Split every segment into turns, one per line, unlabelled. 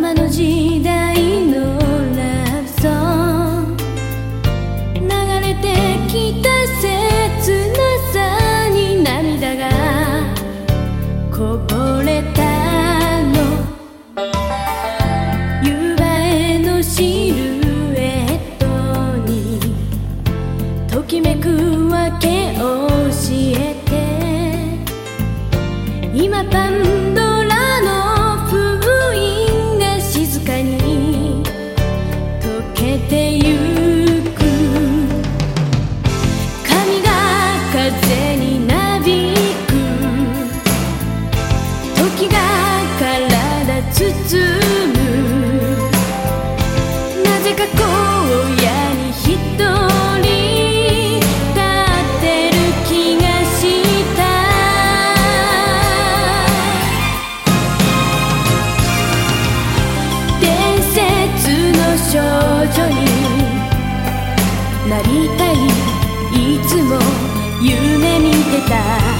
まの時代のラブソン流れてきた切なさに涙がこぼれたの。夕映えのシルエットにときめくわけを教えて。今た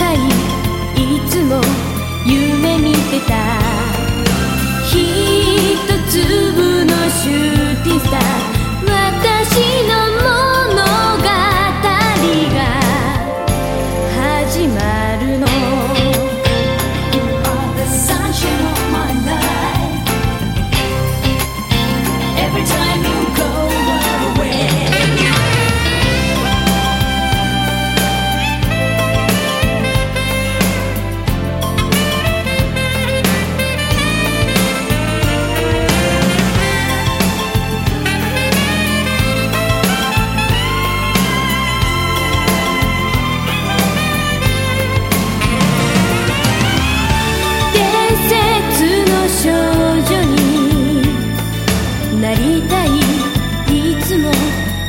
夢見てた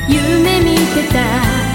夢見てた。